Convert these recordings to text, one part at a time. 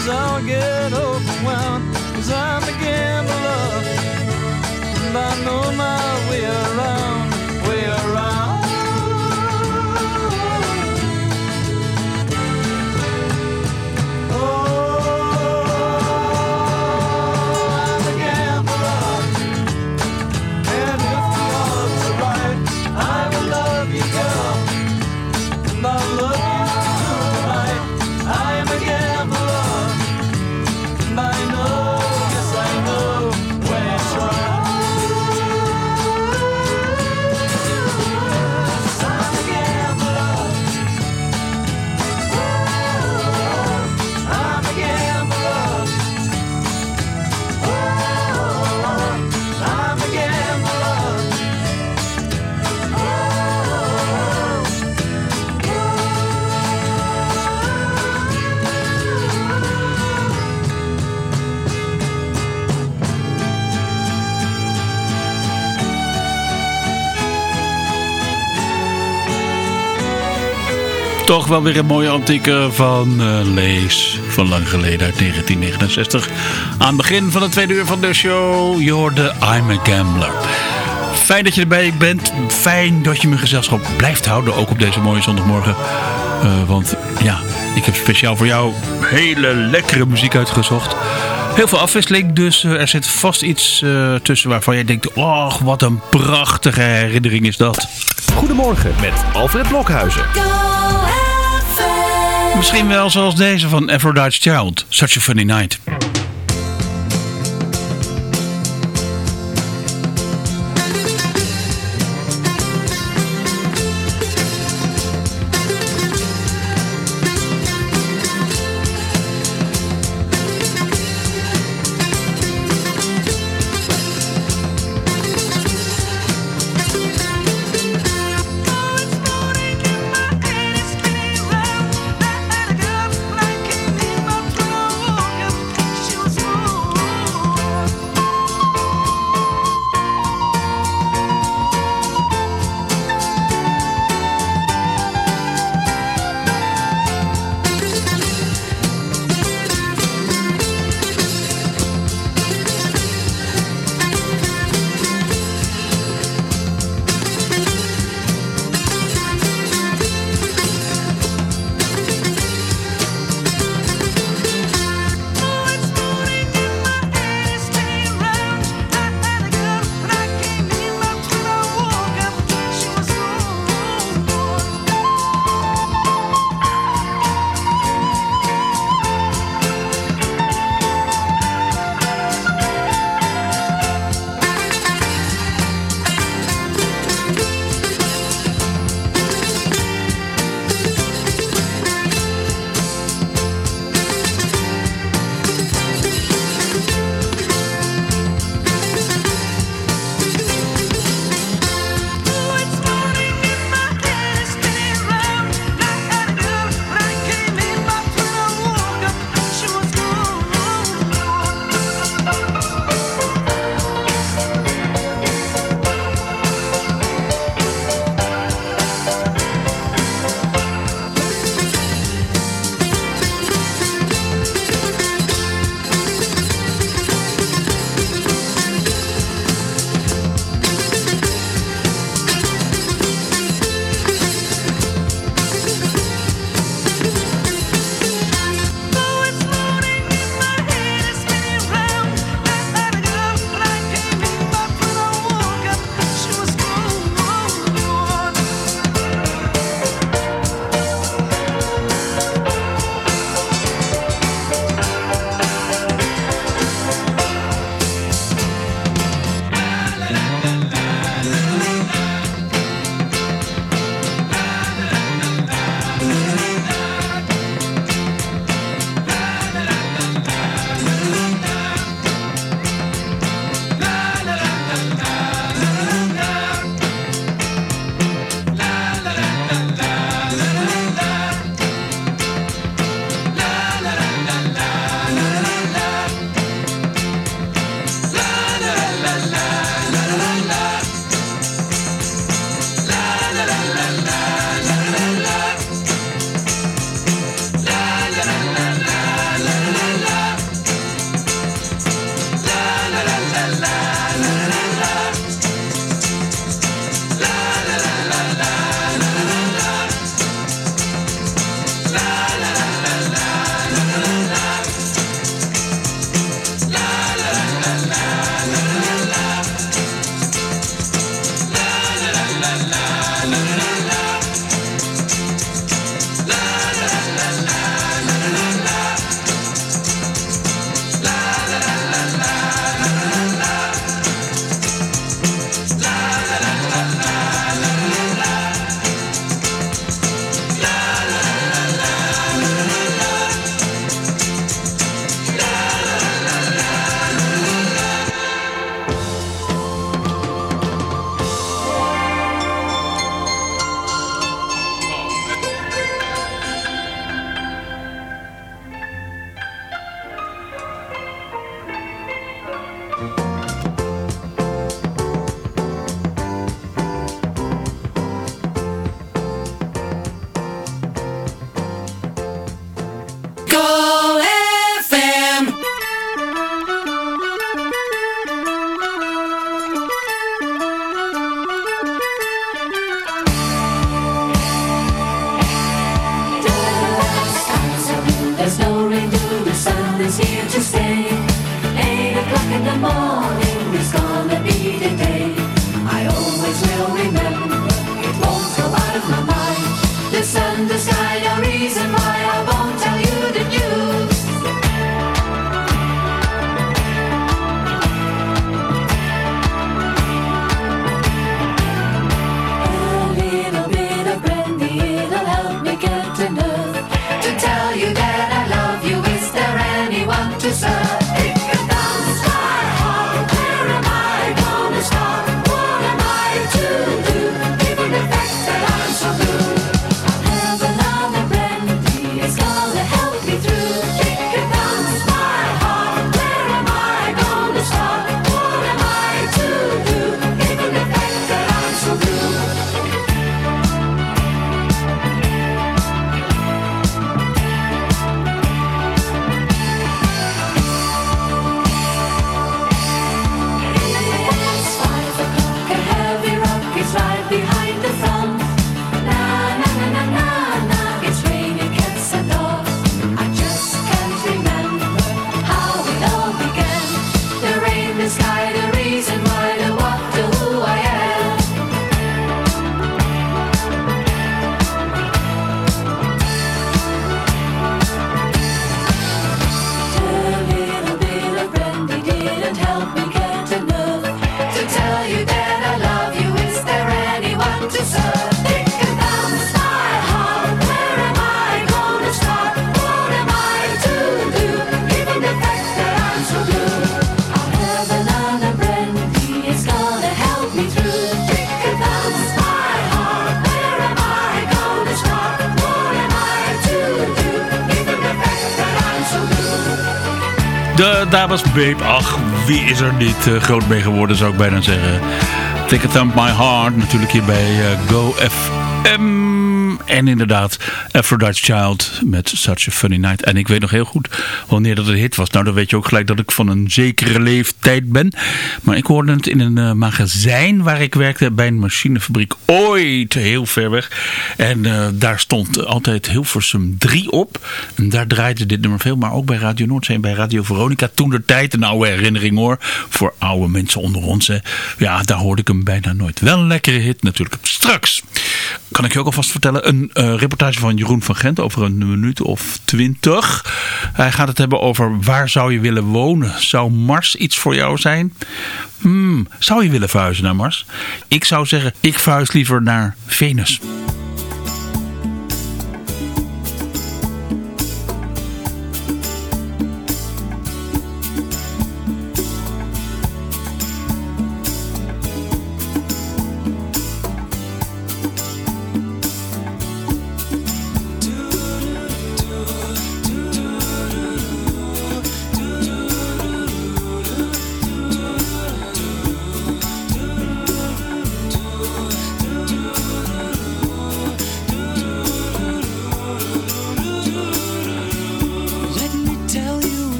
cause I'll get overwhelmed, cause I'm a gambler, and I know my Toch wel weer een mooie antieke van eh, Lees van lang geleden uit 1969. Aan het begin van het tweede uur van de show, je hoorde I'm a Gambler. Fijn dat je erbij bent. Fijn dat je mijn gezelschap blijft houden, ook op deze mooie zondagmorgen. Eh, want ja, ik heb speciaal voor jou hele lekkere muziek uitgezocht. Heel veel afwisseling, dus eh, er zit vast iets eh, tussen waarvan jij denkt... Oh, wat een prachtige herinnering is dat. Goedemorgen met Alfred Blokhuizen. Misschien wel zoals deze van Aphrodite's Child. Such a funny night. Dames Babe. Ach, wie is er niet eh, groot mee geworden, zou ik bijna zeggen. Take a Thump My Heart. Natuurlijk hier bij eh, Go FM. En inderdaad, Aphrodite's Child met Such a Funny Night. En ik weet nog heel goed wanneer dat een hit was. Nou, dan weet je ook gelijk dat ik van een zekere leeftijd ben. Maar ik hoorde het in een eh, magazijn waar ik werkte bij een machinefabriek. Ooit, heel ver weg. En eh, daar stond altijd Hilversum 3 op. En daar draaide dit nummer veel. Maar ook bij Radio Noordzee en bij Radio Veronica. Toen de tijd, een oude herinnering hoor. Voor oude mensen onder ons. Ja, daar hoorde ik hem bijna nooit. Wel een lekkere hit natuurlijk. Straks kan ik je ook alvast vertellen. Een eh, reportage van Jeroen van Gent over een minuut of twintig. Hij gaat het hebben over waar zou je willen wonen. Zou Mars iets voor jou zijn? Hmm, zou je willen verhuizen naar Mars? Ik zou zeggen, ik verhuis liever naar Venus.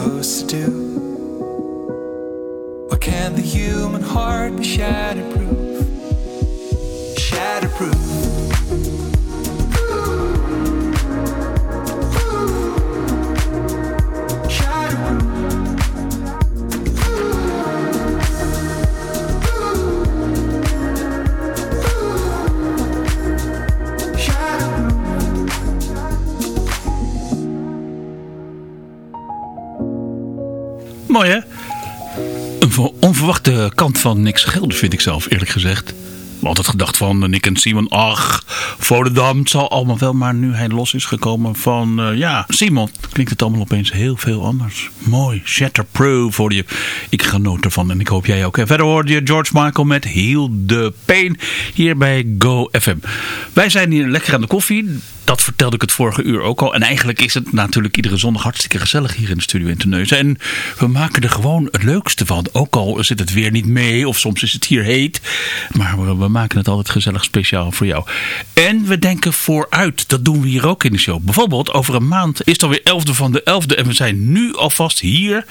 supposed to do? Can't the human heart be shatterproof? Mooi hè? Een ver- onverwachte kant van Nick Schilder vind ik zelf eerlijk gezegd. We altijd gedacht van Nick en Simon, ach, Volendam, het zal allemaal wel. Maar nu hij los is gekomen van, eh, ja, Simon, klinkt het allemaal opeens heel veel anders. Mooi, Shatterproof hoorde je. Ik genoot ervan en ik hoop jij ook. En verder hoorde je George Michael met Heal the Pain hier bij Go FM. Wij zijn hier lekker aan de koffie. Dat vertelde ik het vorige uur ook al. En eigenlijk is het natuurlijk iedere zondag hartstikke gezellig hier in de studio in Terneuzen. En we maken er gewoon het leukste van. Ook al zit het weer niet mee of soms is het hier heet. Maar we, maken het altijd gezellig speciaal voor jou. En we denken vooruit. Dat doen we hier ook in de show. Bijvoorbeeld over een maand is het alweer 11e van de 11e. En we zijn nu alvast hier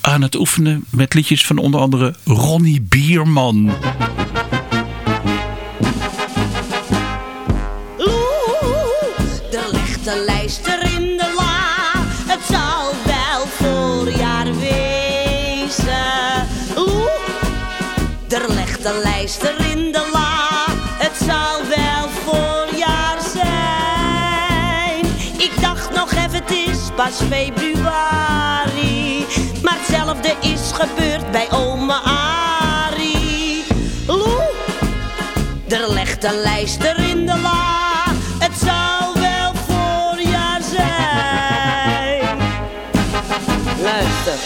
aan het oefenen met liedjes van onder andere Ronnie Bierman. Lijster in de la. Het zal wel voorjaar zijn. Ik dacht nog even, het is pas februari. Maar hetzelfde is gebeurd bij oma Arie. Oeh, er ligt een lijster in de la. Het zal wel voorjaar zijn. Luister,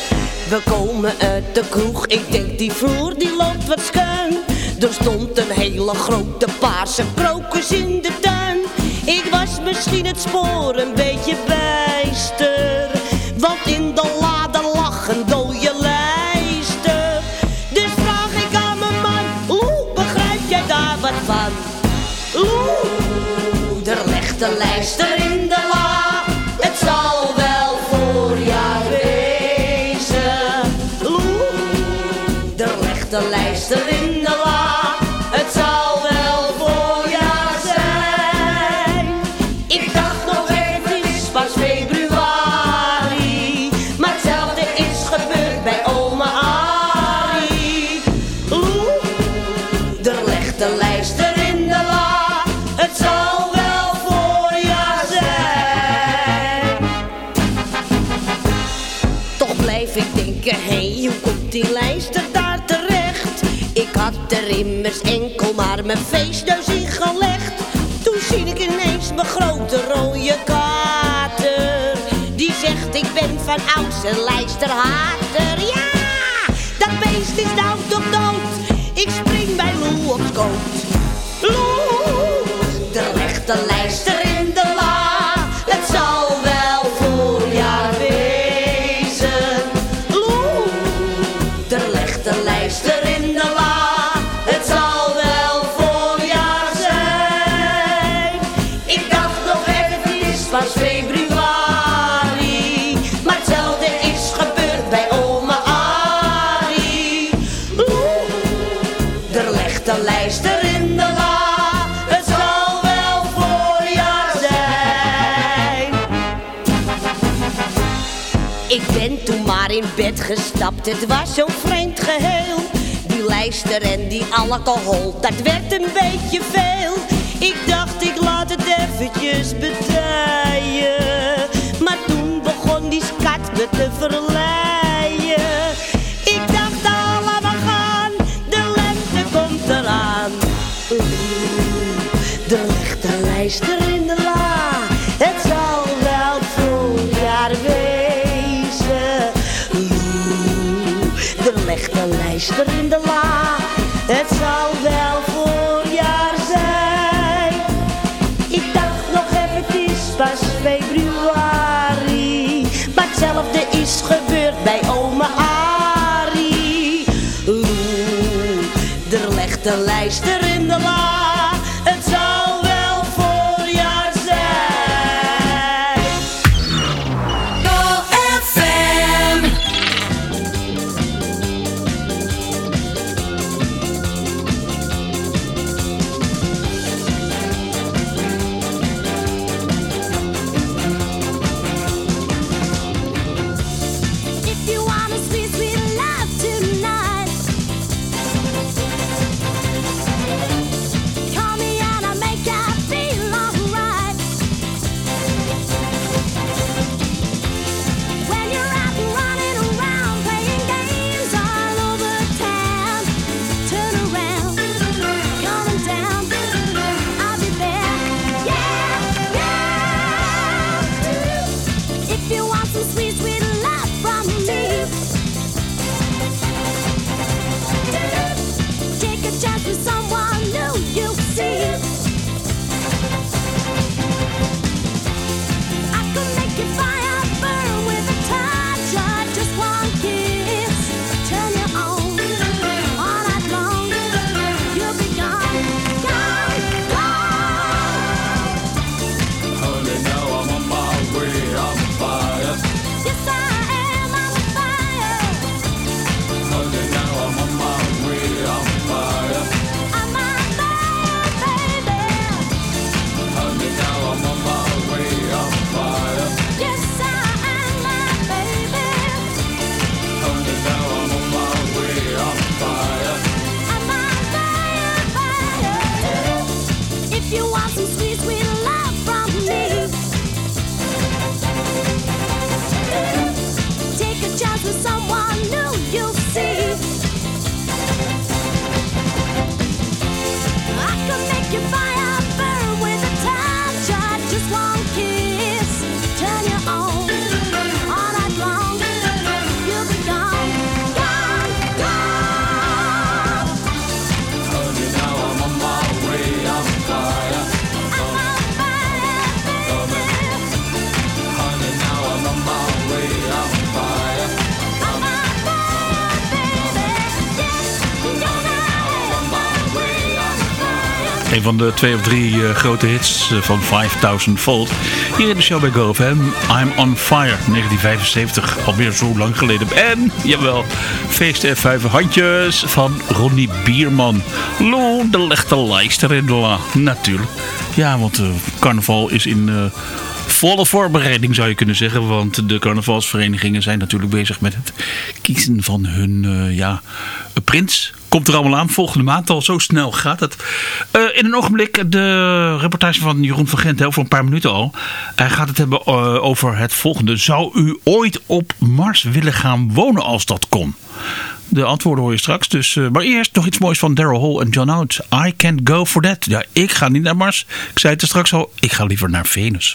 we komen uit de kroeg. Ik denk die vloer die loopt wat schuin. Er stond een hele grote paarse krokus in de tuin. Ik was misschien het spoor een beetje bijster. Want in de lade lag een dode lijster. Dus vraag ik aan mijn man, oeh, begrijp jij daar wat van? Oeh, er ligt een lijster in de la. Het zal wel voorjaar wezen. Oeh, er ligt een lijster in de la. Die lijster daar terecht? Ik had er immers enkel maar mijn feestneus in gelegd. Toen zie ik ineens mijn grote rode kater. Die zegt, ik ben van ouds een lijsterhater. Ja, Dat beest is nou toch dood. Ik spring bij Lou op schoot. Lou, de rechte lijster bed gestapt, het was zo'n vreemd geheel. Die lijster en die alcohol, dat werd een beetje veel. Ik dacht, ik laat het eventjes bedijen. Maar toen begon die skat me te verleiden. Ik dacht, allemaal gaan, de lente komt eraan. Oeh, de lichte lijster lijster in de la. Het zal wel voorjaar zijn. Ik dacht nog even, het is pas februari. Maar hetzelfde is gebeurd bij oma Arie. Oeh, er legt een lijster in de la. Van de twee of drie eh, grote hits eh, van 5000 Volt. Hier in de show bij GoFM. I'm on Fire, 1975. Alweer zo lang geleden. En, jawel, feesten en vijf handjes van Ronnie Bierman. Lo, de lichte lijster in de la. Natuurlijk. Ja, want eh, carnaval is in... volle voorbereiding zou je kunnen zeggen. Want de carnavalsverenigingen zijn natuurlijk bezig met het kiezen van hun eh, ja, prins. Komt er allemaal aan volgende maand al. Zo snel gaat het. Eh, in een ogenblik de reportage van Jeroen van Gent. Over een paar minuten al. Hij gaat het hebben eh, over het volgende. Zou u ooit op Mars willen gaan wonen als dat kon? De antwoorden hoor je straks. Dus, eh, maar eerst nog iets moois van Daryl Hall en John Oates. I can't go for that. Ja, ik ga niet naar Mars. Ik zei het er straks al. Ik ga liever naar Venus.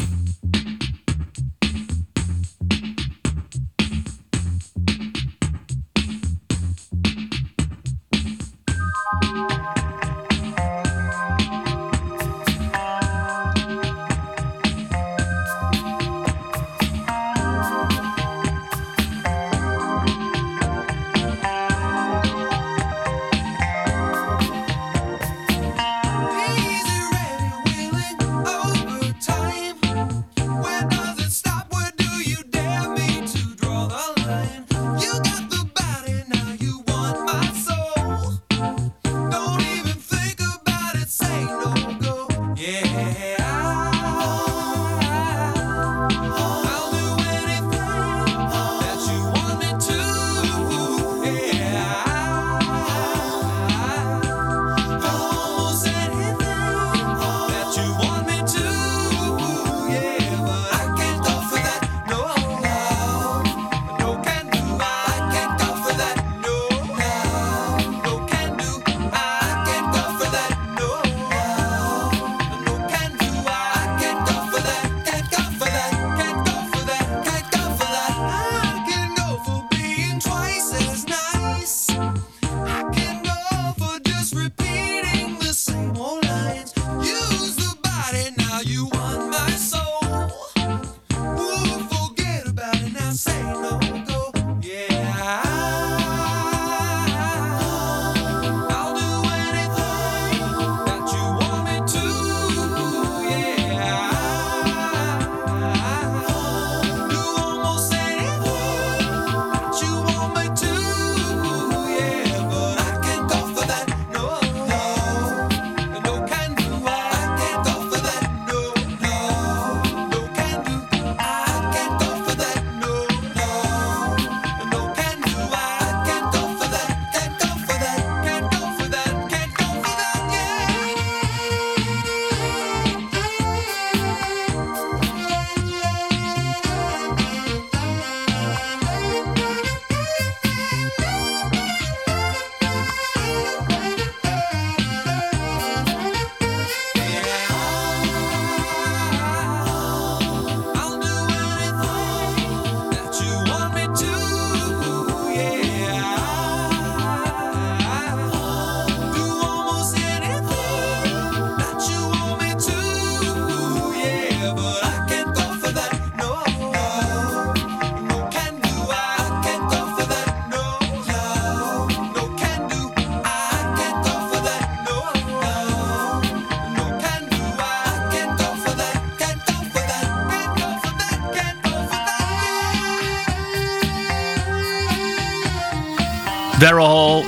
Daryl Hall,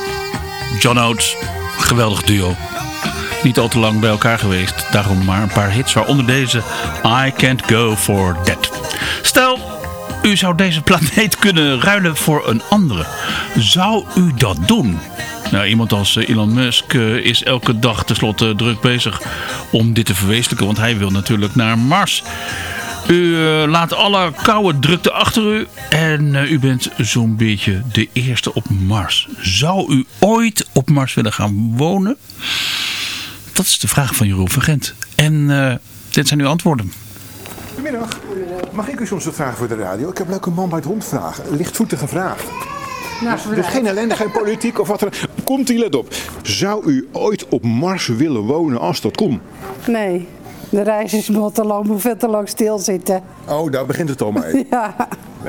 John Oates, geweldig duo. Niet al te lang bij elkaar geweest, daarom maar een paar hits, waaronder deze I Can't Go For That. Stel, u zou deze planeet kunnen ruilen voor een andere. Zou u dat doen? Nou, iemand als eh, Elon Musk eh, is elke dag tenslotte druk bezig om dit te verwezenlijken, want hij wil natuurlijk naar Mars. U eh, laat alle koude drukte achter u en eh, u bent zo'n beetje de eerste op Mars. Zou u ooit op Mars willen gaan wonen? Dat is de vraag van Jeroen van Gent. En eh, dit zijn uw antwoorden. Goedemiddag. Mag ik u soms wat vragen voor de radio? Ik heb een leuke man bij het hond vragen. Een lichtvoetige vraag. Dus, dus geen ellende, geen politiek of wat er. Komt ie, let op. Zou u ooit op Mars willen wonen als dat kon? Nee, de reis is nog te lang, moet veel te lang stilzitten. Oh, daar begint het al mee. Ja,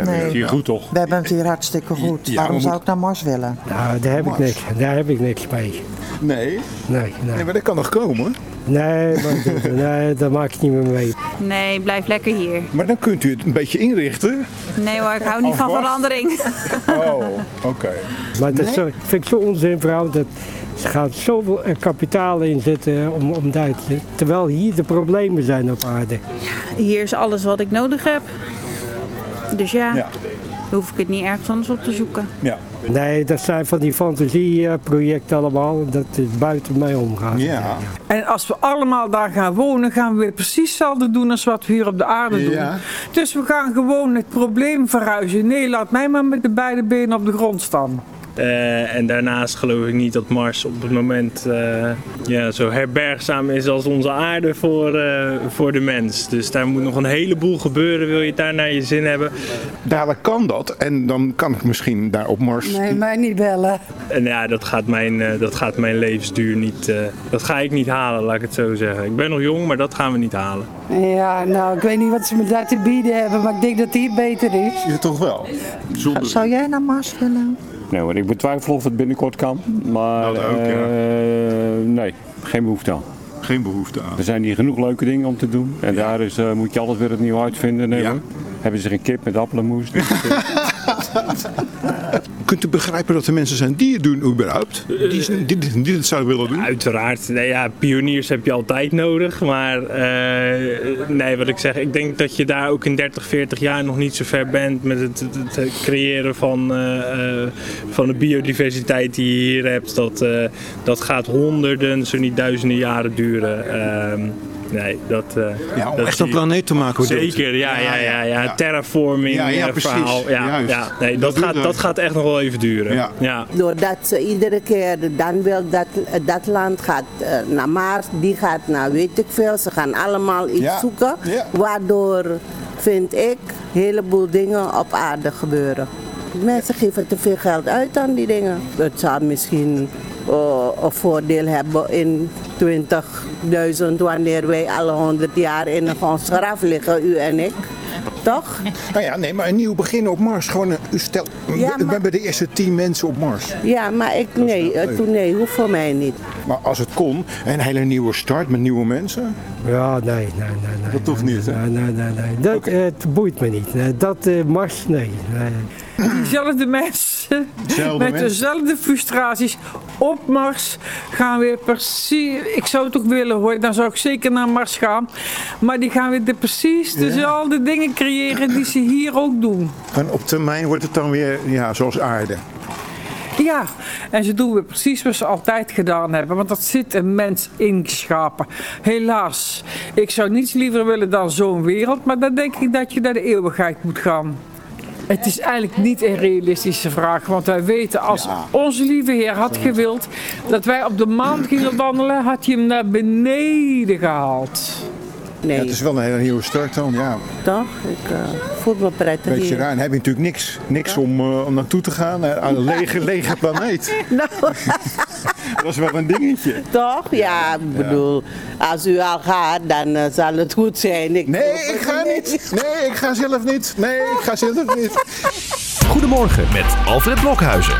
Nee, Hier goed toch? we hebben het hier hartstikke goed. Ja, Waarom we zou moet- ik naar Mars willen? Nou, daar heb, ik niks, daar heb ik niks mee. Nee. Nee, Nee, nee. maar dat kan nog komen. Nee, maar, nee, daar maak ik niet meer mee. Nee, blijf lekker hier. Maar dan kunt u het een beetje inrichten. Nee hoor, ik hou niet van verandering. Oh, oké. Maar dat is zo- vind ik zo onzin, vrouw. Dat ze gaat zoveel eh, kapitaal inzetten om, om daar te- Terwijl hier de problemen zijn op aarde. Hier is alles wat ik nodig heb. Dus ja, hoef ik het niet ergens anders op te zoeken. Ja. Nee, dat zijn van die fantasieprojecten allemaal. Dat is buiten mij omgaan. Ja. En als we allemaal daar gaan wonen, gaan we weer precies hetzelfde doen als wat we hier op de aarde doen. Ja. Dus we gaan gewoon het probleem verhuizen. Nee, laat mij maar met de beide benen op de grond staan. Eh, en daarnaast geloof ik niet dat Mars op het moment eh, ja, zo herbergzaam is als onze aarde voor, eh, voor de mens. Dus daar moet nog een heleboel gebeuren, wil je het daar naar je zin hebben. Dadelijk kan dat. En dan kan ik misschien daar op Mars. nee, mij niet bellen. En ja, dat gaat mijn, eh, dat gaat mijn levensduur niet, eh, dat ga ik niet halen, laat ik het zo zeggen. Ik ben nog jong, maar dat gaan we niet halen. Ja, nou, ik weet niet wat ze me daar te bieden hebben, maar ik denk dat hier beter is. Ja, toch wel. Zonder... Zou jij naar Mars willen? Ik betwijfel of het binnenkort kan. Maar Dat ook, ja. eh, nee, geen behoefte aan. Geen behoefte aan. Er zijn hier genoeg leuke dingen om te doen. En daar is, eh, moet je alles weer opnieuw uitvinden. Nee, Ja. Hebben ze een kip met appelmoes. Dus, Kunt u begrijpen dat er mensen zijn die het doen überhaupt? Die, die, die, die het zouden willen doen? Uiteraard, nee, ja, pioniers heb je altijd nodig. Maar eh, nee, wat ik zeg, ik denk dat je daar ook in 30, 40 jaar nog niet zo ver bent met het, het- het creëren van, eh, eh, van de biodiversiteit die je hier hebt. Dat, eh, dat gaat honderden, zo niet duizenden jaren duren. Nee, dat, eh, Ja, om dat echt een planeet te maken. Zeker, ja, ja, ja, ja. ja. Terraforming Ja, ja, eh, precies. verhaal. Ja, Juist. ja. Nee, Dat gaat, dat gaat echt nog wel even duren. Ja. Ja. Doordat ze iedere keer dan wil dat dat land gaat eh, naar Mars, die gaat naar weet ik veel. Ze gaan allemaal iets Ja. zoeken. Ja. Waardoor vind ik een heleboel dingen op aarde gebeuren. Mensen geven te veel geld uit aan die dingen. Het zou misschien eh, een voordeel hebben in 20.000 wanneer wij alle 100 jaar in ons graf liggen, u en ik. Toch? Nou ja, nee, maar een nieuw begin op Mars. Gewoon een, stel, we- Ja, we maar- hebben de eerste tien mensen op Mars. Ja, maar ik, nee, eh, toen nee, hoeft voor mij niet. Maar als het kon, een hele nieuwe start met nieuwe mensen. Ja, nee, nee, nee. nee Dat hoeft niet, hè? Nee, nee, nee. nee. Dat eh, het boeit me niet. Nee, dat eh, Mars, nee. nee. Diezelfde mensen met mensen. dezelfde frustraties op Mars gaan weer precies. Ik zou het ook willen hoor, dan zou ik zeker naar Mars gaan. Maar die gaan weer de, precies dezelfde dingen creëren die ze hier ook doen. En op termijn wordt het dan weer ja, zoals aarde. Ja, en ze doen weer precies wat ze altijd gedaan hebben. Want dat zit een mens ingeschapen. Helaas, ik zou niets liever willen dan zo'n wereld. Maar dan denk ik dat je naar de eeuwigheid moet gaan. Het is eigenlijk niet een realistische vraag. Want wij weten, als onze lieve Heer had gewild dat wij op de maan gingen wandelen, had hij hem naar beneden gehaald. Nee, Ja, het is wel een hele nieuwe start dan, ja. toch? Ik eh, voel me prettig Beetje hier. raar. En heb je natuurlijk niks, niks om, eh, om naartoe te gaan. Aan een lege, lege planeet. Nou, Dat is wel een dingetje. toch? Ja, ik bedoel, als u al gaat, dan eh, zal het goed zijn. Ik Nee, ik ga niet. Nee, ik ga zelf niet. Nee, ik ga zelf niet. Goedemorgen met Alfred Blokhuizen.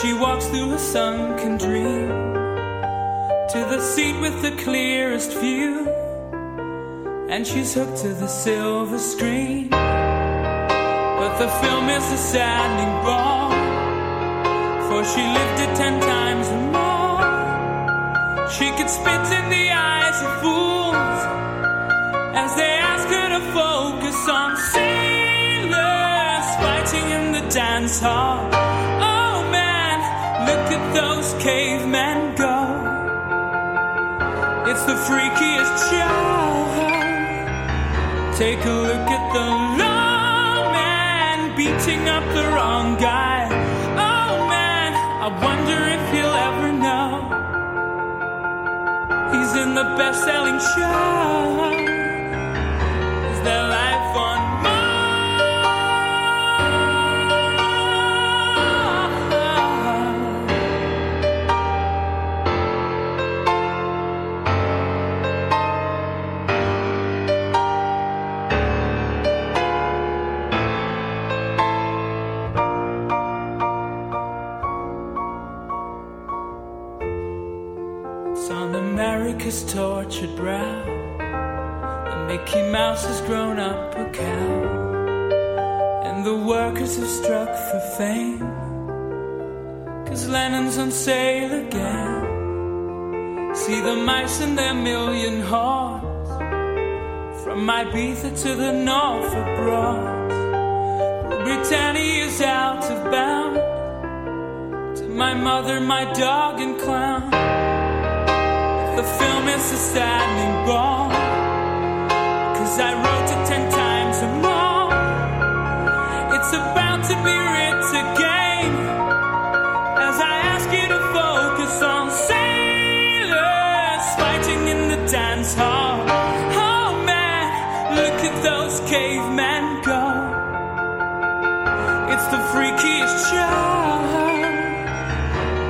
She walks through a sunken dream to the seat with the clearest view, and she's hooked to the silver screen. But the film is a saddening ball, for she lived it ten times or more. She could spit in the eyes of fools as they ask her to focus on sailors fighting in the dance hall. Cavemen go. It's the freakiest show. Take a look at the lawman beating up the wrong guy. Oh man, I wonder if he'll ever know. He's in the best selling show. Is there has grown up a cow. And the workers have struck for fame. Cause Lennon's on sale again. See the mice and their million hordes. From Ibiza to the Norfolk Broads. is out of bounds. To my mother, my dog, and clown. The film is a standing ball.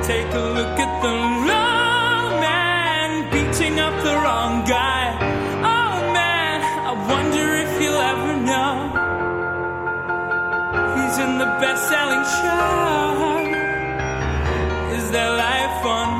Take a look at the lawman beating up the wrong guy. He'll ever know. He's in the best selling show. Is there life on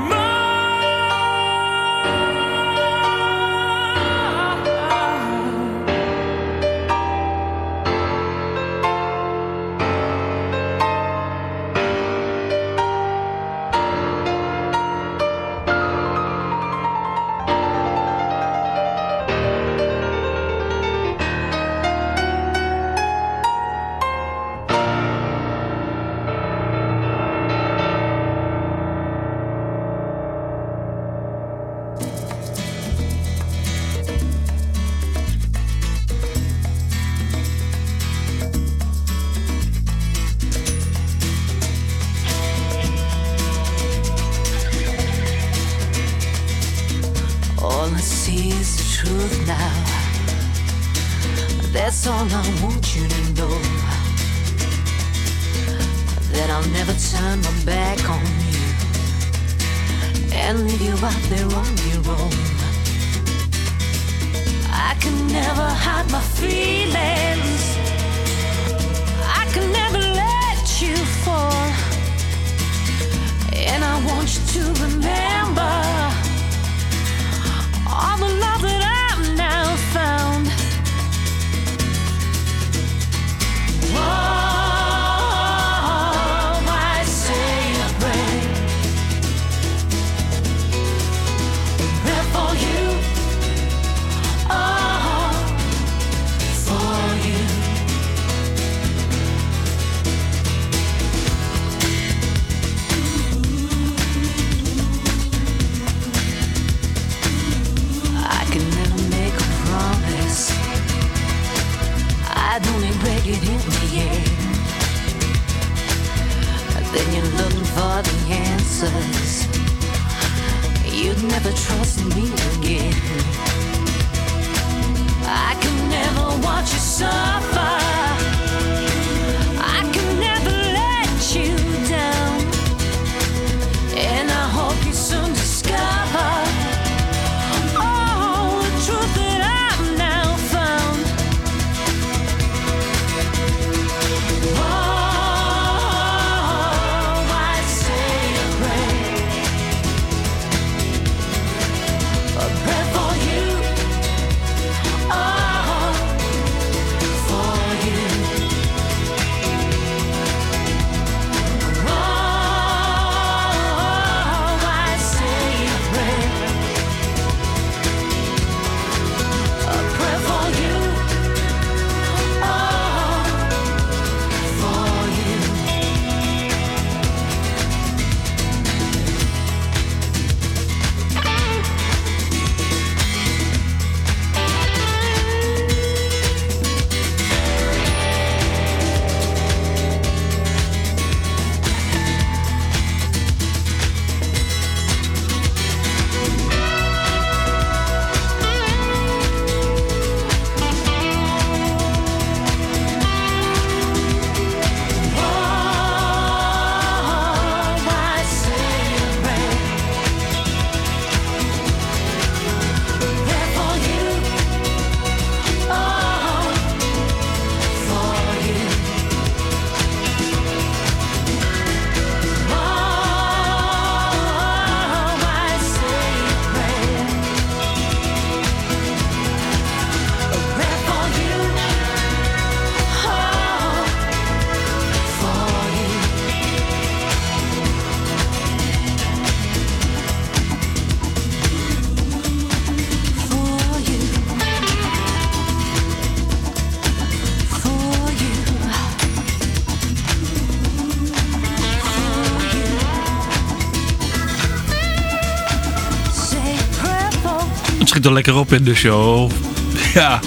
er lekker op in de show. Ja,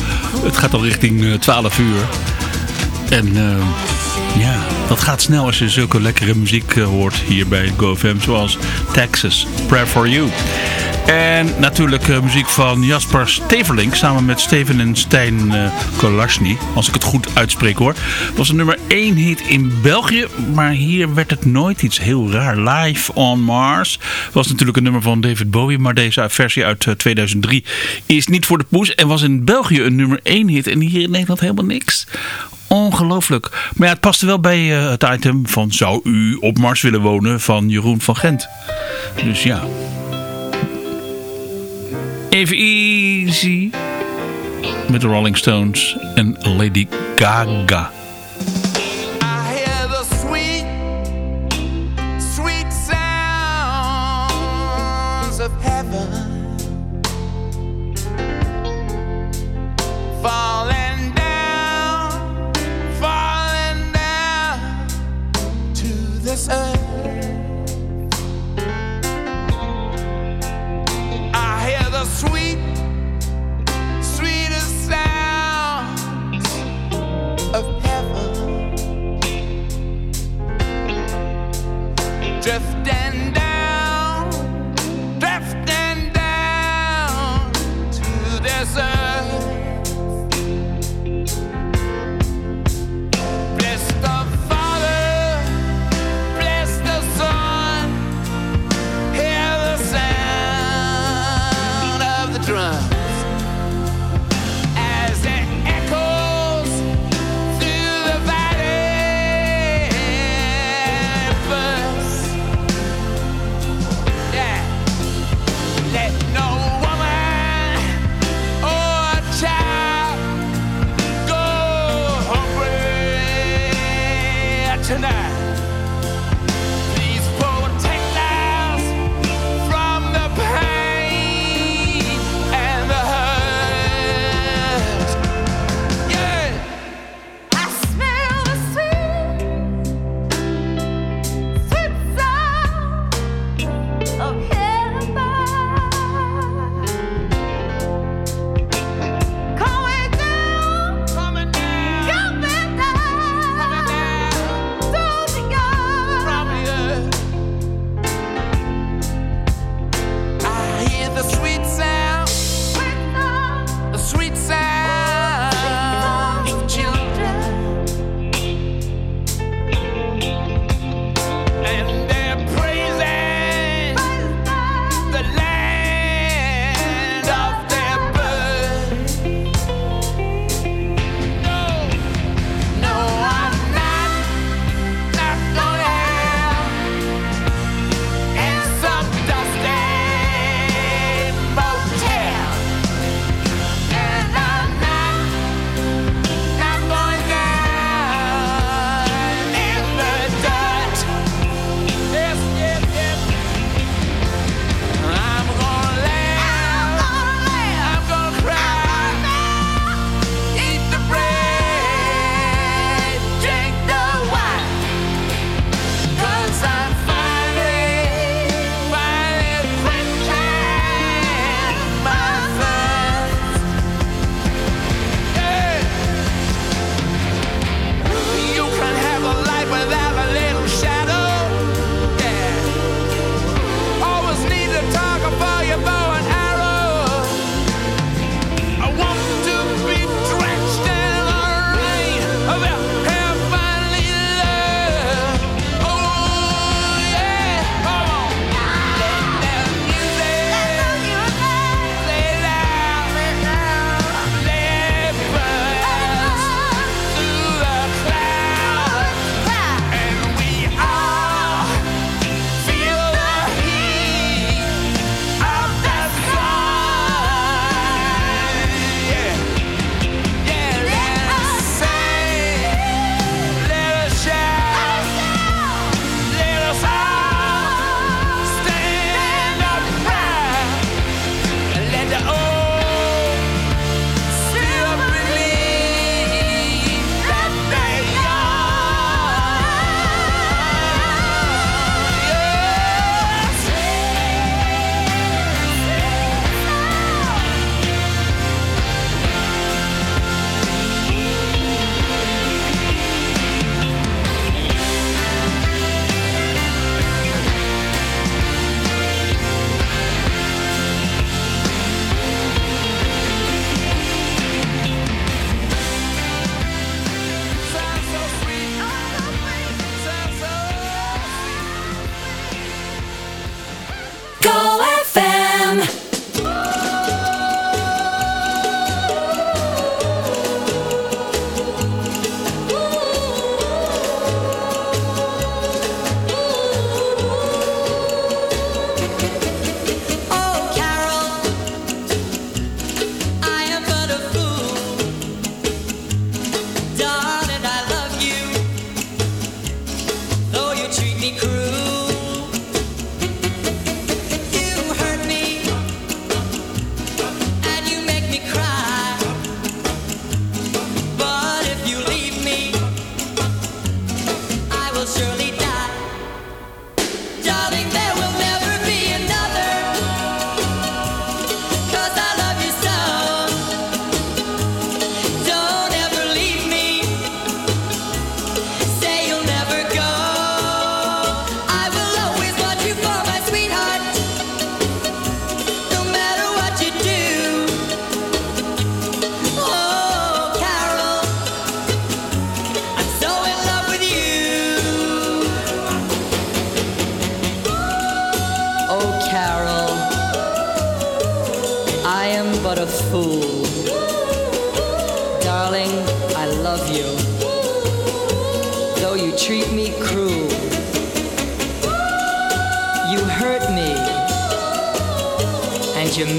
het gaat al richting eh, 12 uur. En eh, ja, dat gaat snel als je zulke lekkere muziek eh, hoort hier bij GoFM. Zoals Texas, Prayer for You. En natuurlijk eh, muziek van Jasper Steverlink samen met Steven en Stijn eh Kolasny. Als ik het goed uitspreek hoor. Was een nummer 1 hit in België. Maar hier werd het nooit iets heel raar. Live on Mars was natuurlijk een nummer van David Bowie. Maar deze versie uit eh, 2003 is niet voor de poes. En was in België een nummer 1 hit. En hier in Nederland helemaal niks. Ongelooflijk. Maar ja, het paste wel bij eh, het item van Zou u op Mars willen wonen van Jeroen van Gent. Dus ja. Even easy. Met de Rolling Stones en Lady Gaga.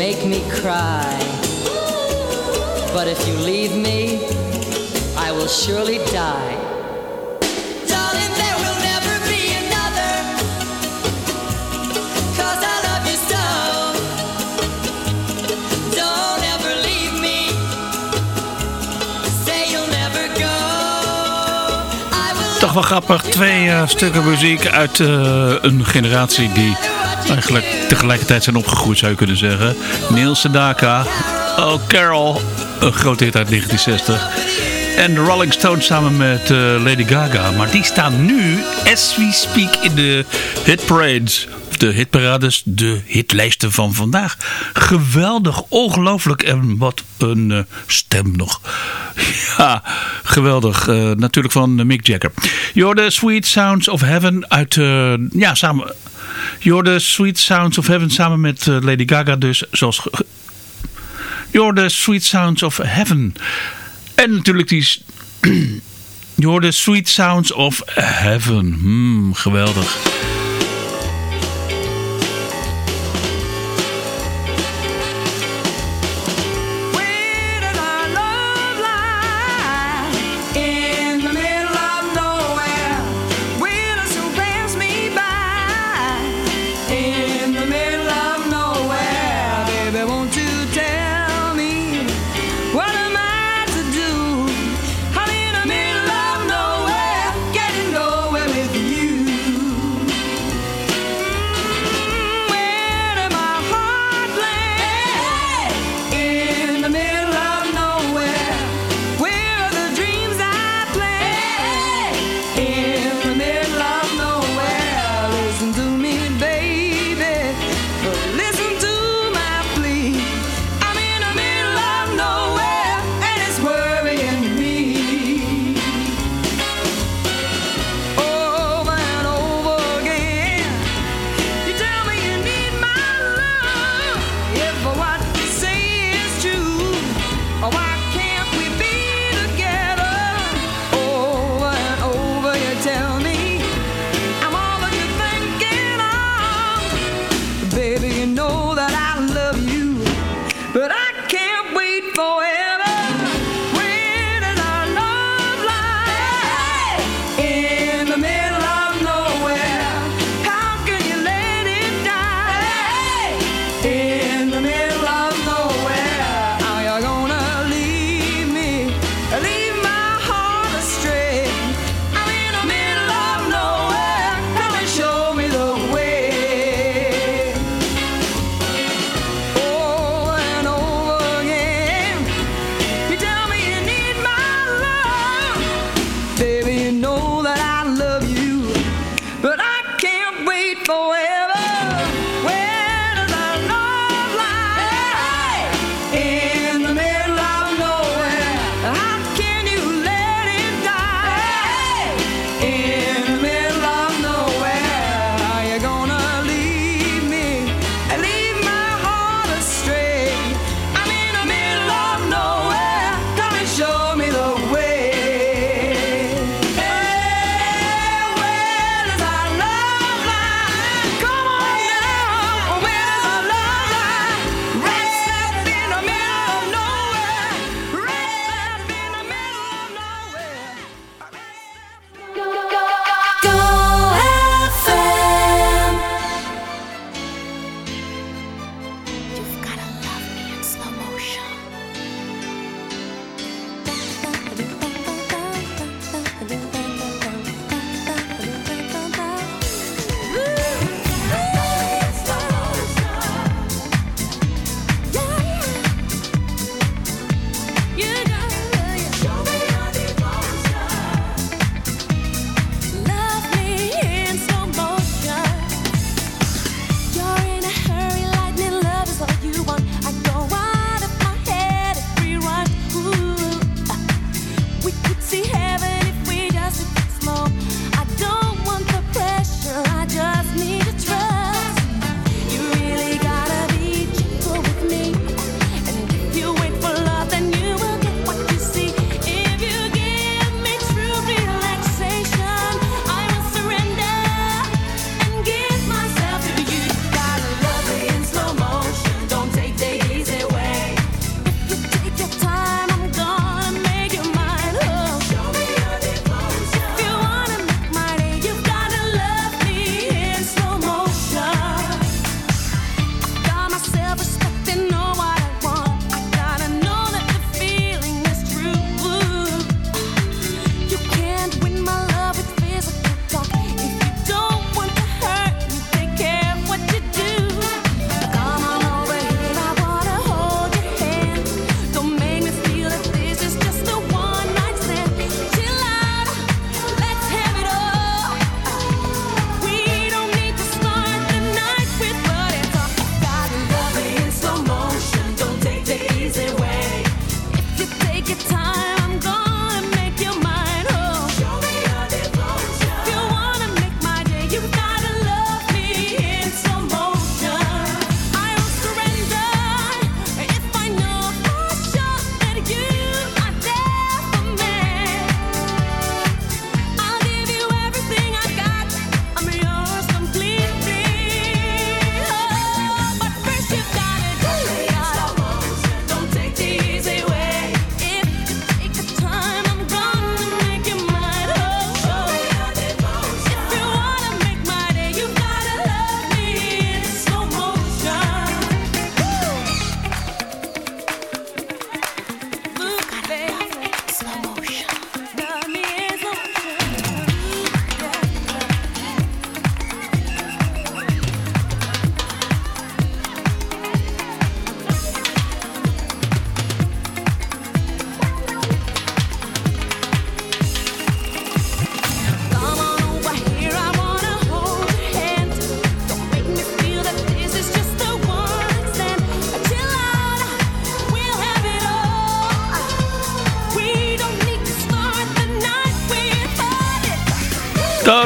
Make me cry. But if you leave me, I will surely die. Darling, there will never be another. 'Cause I love you so. Don't ever leave me. Say you'll never go. I will Toch wel grappig, twee eh, stukken muziek uit eh, een generatie die eigenlijk tegelijkertijd zijn opgegroeid zou je kunnen zeggen. Neil Sedaka, Oh Carol, een grote hit uit 1960. En de Rolling Stones samen met eh, Lady Gaga. Maar die staan nu, as we speak, in de hit parades. Of de hitparades, de hitlijsten van vandaag. Geweldig, ongelooflijk. En wat een eh, stem nog. Ja, geweldig. Eh, natuurlijk van Mick Jagger. You're the Sweet Sounds of Heaven uit... ja, samen... The Sweet Sounds of Heaven samen met eh, Lady Gaga dus. Zoals... the Sweet Sounds of Heaven. En natuurlijk die... the Sweet Sounds of Heaven. Hmm, geweldig.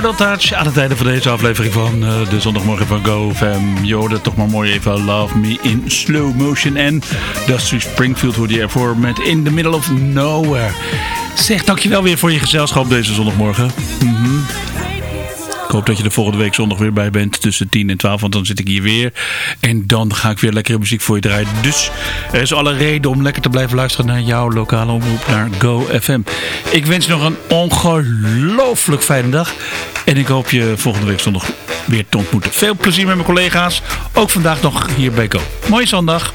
Aan het einde van deze aflevering van eh, de zondagmorgen van GoFam. Je hoorde toch maar mooi even Love Me in Slow Motion. En Dusty Springfield hoorde je ervoor met In the Middle of Nowhere. Zeg, dankjewel weer voor je gezelschap deze zondagmorgen. Ik hoop dat je er volgende week zondag weer bij bent tussen 10 en 12, want dan zit ik hier weer. En dan ga ik weer lekkere muziek voor je draaien. Dus er is alle reden om lekker te blijven luisteren naar jouw lokale omroep, naar Go FM. Ik wens je nog een ongelooflijk fijne dag. En ik hoop je volgende week zondag weer te ontmoeten. Veel plezier met mijn collega's. Ook vandaag nog hier bij Go. Mooie zondag.